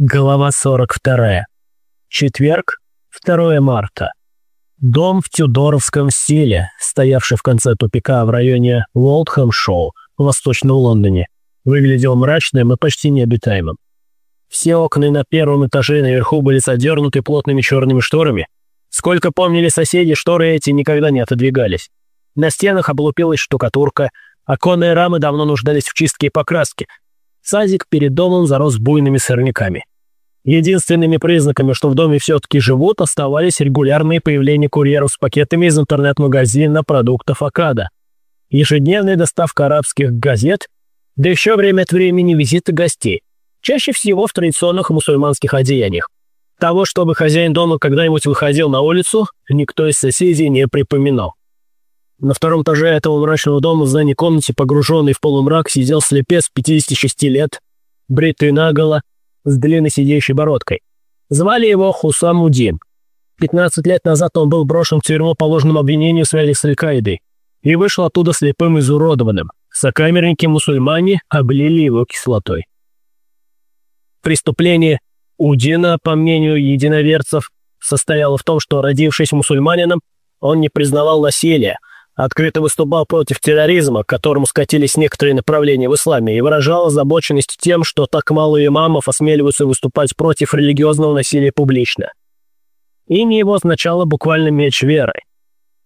Глава 42. Четверг, 2 марта. Дом в тюдоровском стиле, стоявший в конце тупика в районе Уолтхэм-Шоу в Восточном Лондоне, выглядел мрачным и почти необитаемым. Все окна на первом этаже наверху были задернуты плотными черными шторами. Сколько помнили соседи, шторы эти никогда не отодвигались. На стенах облупилась штукатурка, оконные рамы давно нуждались в чистке и покраске. Садик перед домом зарос буйными сорняками. Единственными признаками, что в доме все-таки живут, оставались регулярные появления курьеров с пакетами из интернет-магазина продуктов Акада, ежедневная доставка арабских газет, да еще время от времени визиты гостей, чаще всего в традиционных мусульманских одеяниях. Того, чтобы хозяин дома когда-нибудь выходил на улицу, никто из соседей не припоминал. На втором этаже этого мрачного дома в задней комнате, погруженный в полумрак, сидел слепец 56 лет, бритый наголо, с длинной сидящей бородкой. Звали его Хусам Удин. 15 лет назад он был брошен в тюрьму по ложному обвинению в связи с Аль-Каидой и вышел оттуда слепым и изуродованным. Сокамерники-мусульмане облили его кислотой. Преступление Удина, по мнению единоверцев, состояло в том, что, родившись мусульманином, он не признавал насилия, открыто выступал против терроризма, к которому скатились некоторые направления в исламе, и выражал озабоченность тем, что так мало имамов осмеливаются выступать против религиозного насилия публично. Имя его означало буквально меч веры.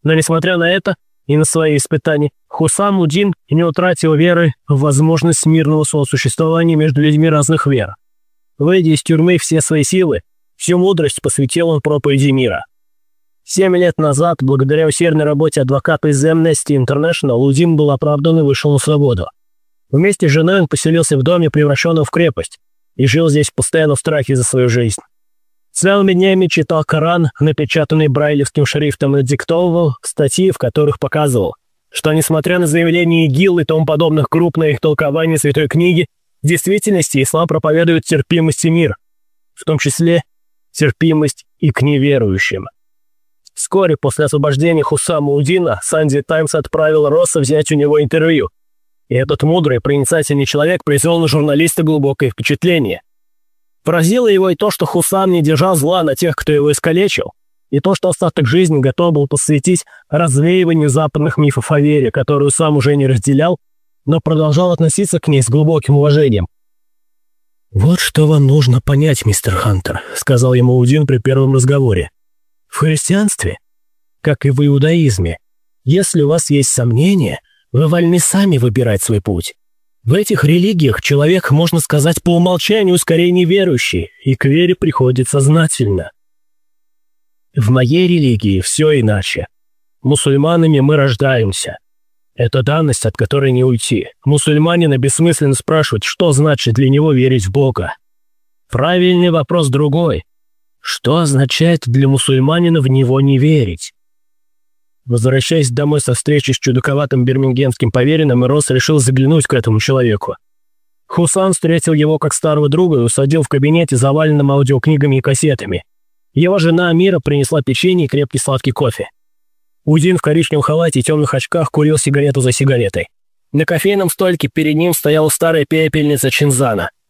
Но несмотря на это и на свои испытания, Хусам Удин не утратил веры в возможность мирного сосуществования между людьми разных вер. Выйдя из тюрьмы все свои силы, всю мудрость посвятил он проповеди мира – Семь лет назад, благодаря усердной работе адвоката из Amnesty International, Лудим был оправдан и вышел на свободу. Вместе с женой он поселился в доме, превращенном в крепость, и жил здесь постоянно в страхе за свою жизнь. Целыми днями читал Коран, напечатанный брайлевским шрифтом, и диктовывал статьи, в которых показывал, что, несмотря на заявления ИГИЛ и тому подобных групп на их толкование Святой книги, в действительности ислам проповедует терпимость и мир, в том числе терпимость и к неверующим. Вскоре после освобождения Хусама Удина Санди Таймс отправил Росса взять у него интервью. И этот мудрый, проницательный человек произвел на журналиста глубокое впечатление. Поразило его и то, что Хусам не держал зла на тех, кто его искалечил, и то, что остаток жизни готов был посвятить развеиванию западных мифов о вере, которую сам уже не разделял, но продолжал относиться к ней с глубоким уважением. «Вот что вам нужно понять, мистер Хантер», — сказал ему Удин при первом разговоре. В христианстве, как и в иудаизме, если у вас есть сомнения, вы вольны сами выбирать свой путь. В этих религиях человек, можно сказать, по умолчанию скорее неверующий, и к вере приходит сознательно. В моей религии все иначе. Мусульманами мы рождаемся. Это данность, от которой не уйти. Мусульманина бессмысленно спрашивать, что значит для него верить в Бога. Правильный вопрос другой. Что означает для мусульманина в него не верить? Возвращаясь домой со встречи с чудаковатым бирмингемским поверенным, Росс решил заглянуть к этому человеку. Хусан встретил его как старого друга и усадил в кабинете, заваленном аудиокнигами и кассетами. Его жена Амира принесла печенье и крепкий сладкий кофе. Удин в коричневом халате и темных очках курил сигарету за сигаретой. На кофейном столике перед ним стояла старая пепельница Чинзана –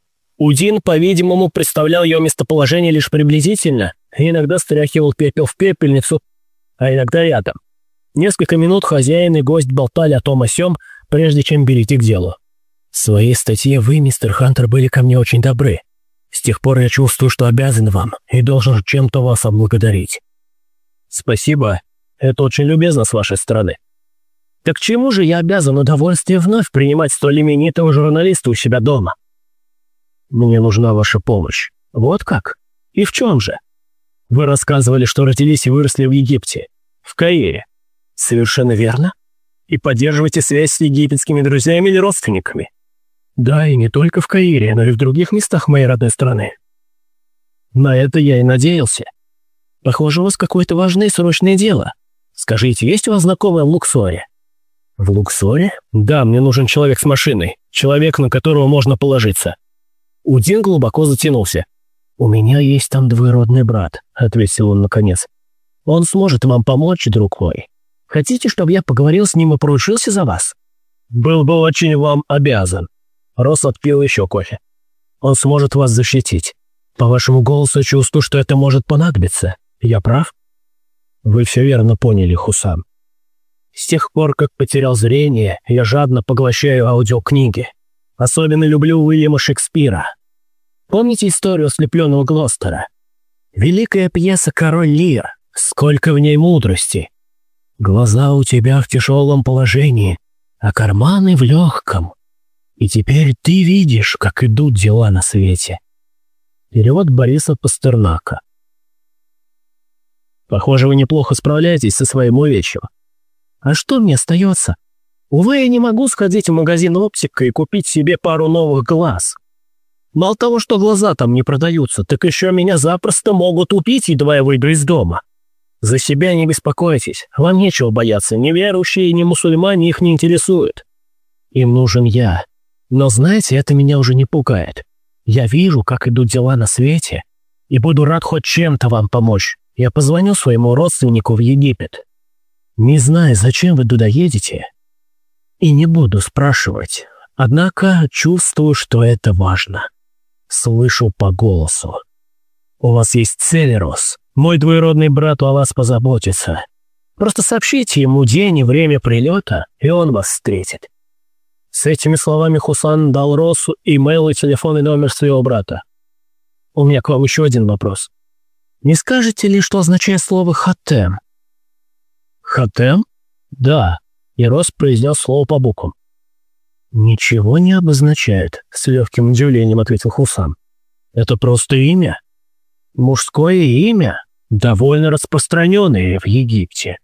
Удин, по-видимому, представлял ее местоположение лишь приблизительно и иногда стряхивал пепел в пепельницу, а иногда рядом. Несколько минут хозяин и гость болтали о том о сём, прежде чем перейти к делу. В своей статье вы, мистер Хантер, были ко мне очень добры. С тех пор я чувствую, что обязан вам и должен чем-то вас облагодарить. Спасибо. Это очень любезно с вашей стороны. Так чему же я обязан удовольствие вновь принимать столь именитого журналиста у себя дома? Мне нужна ваша помощь. Вот как? И в чем же? Вы рассказывали, что родились и выросли в Египте. В Каире. Совершенно верно. И поддерживаете связь с египетскими друзьями или родственниками. Да, и не только в Каире, но и в других местах моей родной страны. На это я и надеялся. Похоже, у вас какое-то важное и срочное дело. Скажите, есть у вас знакомые в Луксоре? В Луксоре? Да, мне нужен человек с машиной. Человек, на которого можно положиться. Удин глубоко затянулся. «У меня есть там двоюродный брат», — ответил он наконец. «Он сможет вам помочь, друг мой. Хотите, чтобы я поговорил с ним и поручился за вас?» «Был бы очень вам обязан». Рос отпил еще кофе. «Он сможет вас защитить. По вашему голосу чувствую, что это может понадобиться. Я прав? Вы все верно поняли, Хусам. С тех пор, как потерял зрение, я жадно поглощаю аудиокниги. Особенно люблю Уильяма Шекспира. Помните историю ослепленного Глостера? Великая пьеса «Король Лир». Сколько в ней мудрости. Глаза у тебя в тяжелом положении, а карманы в легком. И теперь ты видишь, как идут дела на свете. Перевод Бориса Пастернака. Похоже, вы неплохо справляетесь со своим увечьем. А что мне остается? Увы, я не могу сходить в магазин оптика и купить себе пару новых глаз. Мало того, что глаза там не продаются, так еще меня запросто могут убить, едва я выйду из дома. За себя не беспокойтесь, вам нечего бояться, ни верующие, ни мусульмане их не интересуют. Им нужен я. Но знаете, это меня уже не пугает. Я вижу, как идут дела на свете, и буду рад хоть чем-то вам помочь. Я позвоню своему родственнику в Египет. Не знаю, зачем вы туда едете, и не буду спрашивать, однако чувствую, что это важно. Слышу по голосу. У вас есть цель, Рос. Мой двоюродный брат о вас позаботится. Просто сообщите ему день и время прилета, и он вас встретит». С этими словами Хусан дал Росу имейл и телефонный номер своего брата. «У меня к вам еще один вопрос. Не скажете ли, что означает слово «хатем»?» «Хатем?» «Да», и Рос произнес слово по буквам. «Ничего не обозначает», — с легким удивлением ответил Хусан. «Это просто имя?» Мужское имя, довольно распространенное в Египте.